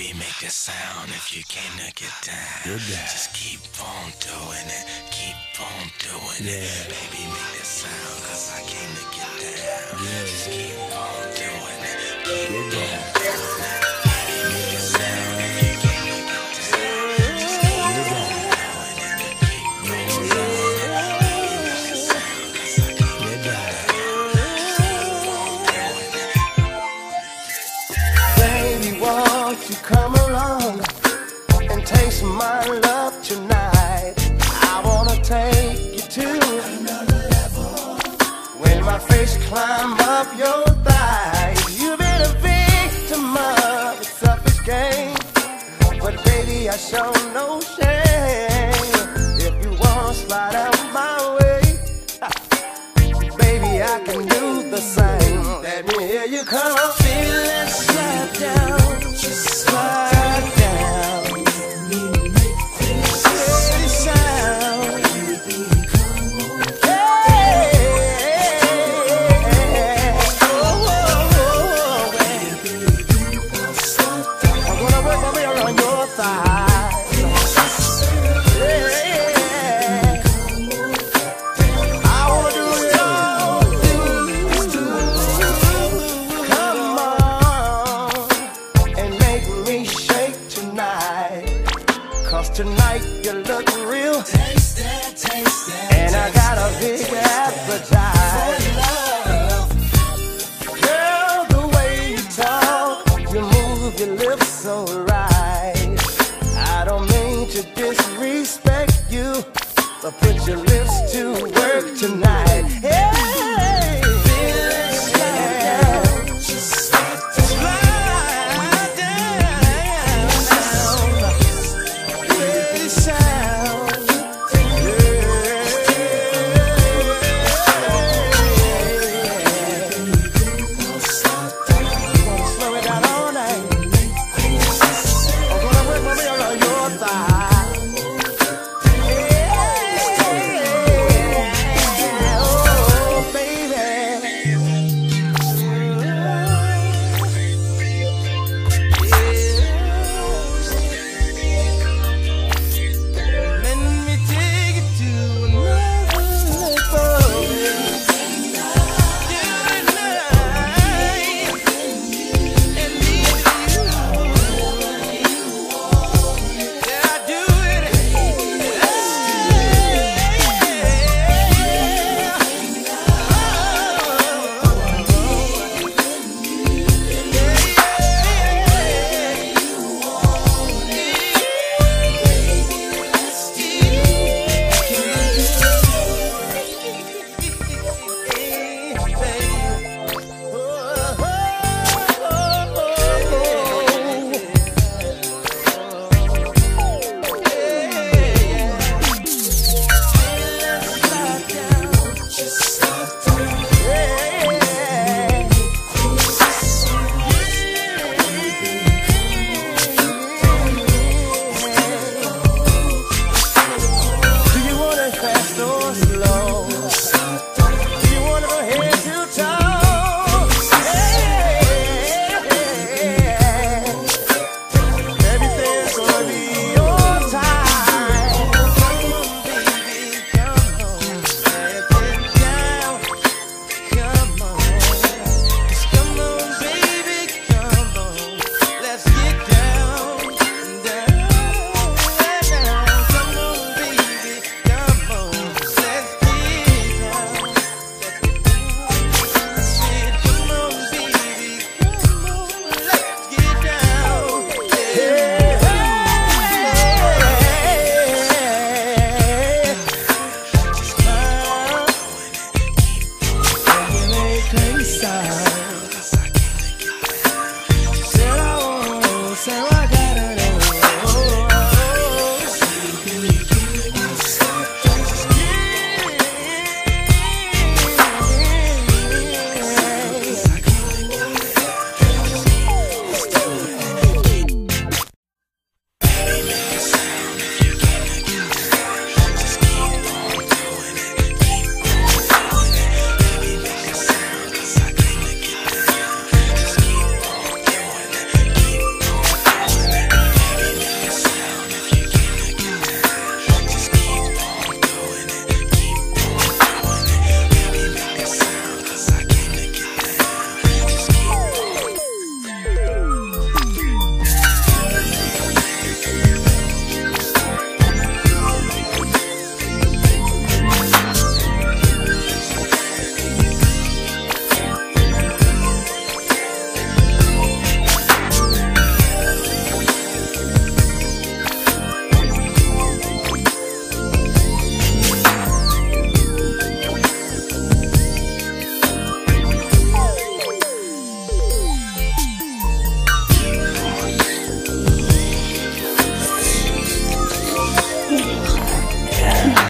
Baby, make a sound if you came to get down. Get down. Just keep on doing it. Keep on doing Yeah. it. Baby, make the sound cause I came to get down. Yeah. Just keep on doing it. Keep Get on taste my love tonight? I wanna take you to another level. When my face climb up your thigh, you've been a victim of a selfish game. But baby, I show no shame. If you wanna slide out my way, baby, I can do the same. Let me hear you come. But put your lips